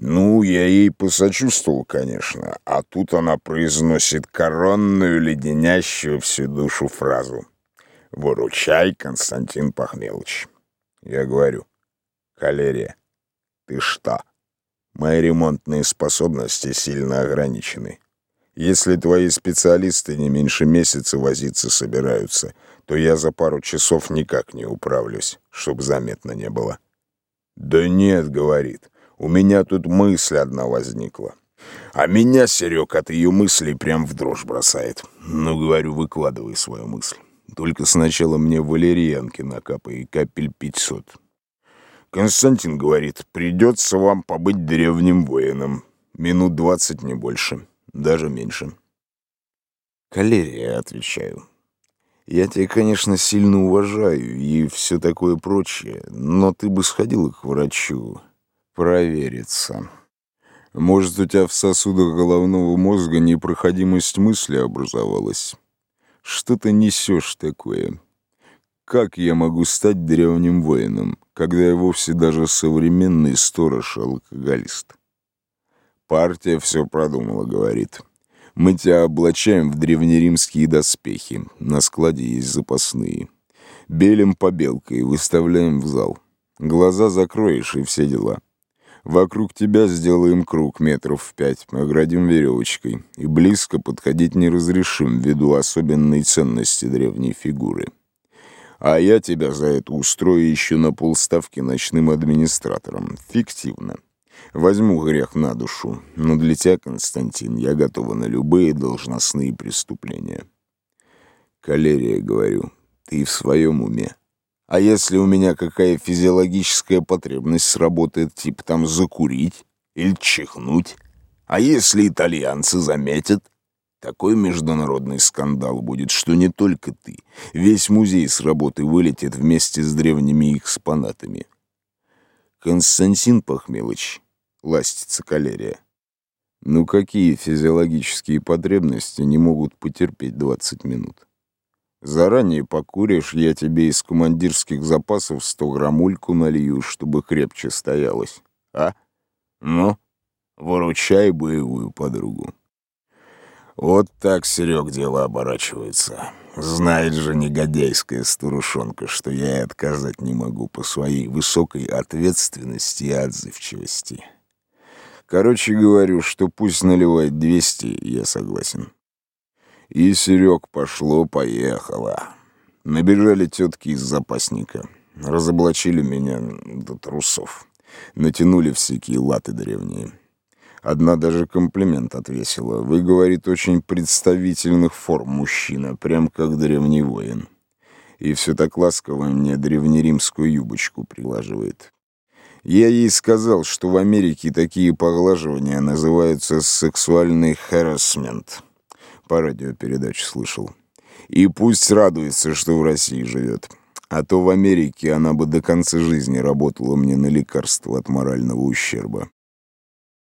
Ну, я ей посочувствовал, конечно, а тут она произносит коронную, леденящую всю душу фразу. «Выручай, Константин Пахмелыч». Я говорю, «Калерия, ты что? Мои ремонтные способности сильно ограничены. Если твои специалисты не меньше месяца возиться собираются, то я за пару часов никак не управлюсь, чтоб заметно не было». «Да нет», — говорит, — у меня тут мысль одна возникла. А меня, Серег, от ее мыслей прям в дрожь бросает. Ну, говорю, выкладывай свою мысль. Только сначала мне валерьянки накапай и капель пятьсот. Константин говорит, придется вам побыть древним воином. Минут двадцать, не больше. Даже меньше. Калерия, отвечаю. Я тебя, конечно, сильно уважаю и все такое прочее, но ты бы сходила к врачу провериться. Может, у тебя в сосудах головного мозга непроходимость мысли образовалась? Что ты несешь такое? Как я могу стать древним воином, когда я вовсе даже современный сторож-алкоголист? Партия все продумала, говорит. Мы тебя облачаем в древнеримские доспехи, на складе есть запасные. Белим побелкой, выставляем в зал. Глаза закроешь и все дела. Вокруг тебя сделаем круг метров в пять, оградим веревочкой, и близко подходить не разрешим ввиду особенной ценности древней фигуры. А я тебя за это устрою еще на полставки ночным администратором. Фиктивно. Возьму грех на душу, но для тебя, Константин, я готова на любые должностные преступления. Калерия, говорю, ты в своем уме. А если у меня какая физиологическая потребность сработает, типа там закурить или чихнуть? А если итальянцы заметят? Такой международный скандал будет, что не только ты. Весь музей с работы вылетит вместе с древними экспонатами. Константин Пахмелыч, ластится калерия. Ну какие физиологические потребности не могут потерпеть 20 минут? Заранее покуришь, я тебе из командирских запасов сто граммульку налью, чтобы крепче стоялось. А? Ну, выручай боевую подругу. Вот так, Серег, дело оборачивается. Знает же негодяйская старушонка, что я и отказать не могу по своей высокой ответственности и отзывчивости. Короче говорю, что пусть наливает 200, я согласен. И, Серег, пошло-поехало. Набежали тетки из запасника. Разоблачили меня до трусов. Натянули всякие латы древние. Одна даже комплимент отвесила. Вы, говорит, очень представительных форм мужчина, прям как древний воин. И все так ласково мне древнеримскую юбочку приглаживает. Я ей сказал, что в Америке такие поглаживания называются сексуальный харасмент по радиопередаче слышал. И пусть радуется, что в России живет. А то в Америке она бы до конца жизни работала мне на лекарство от морального ущерба.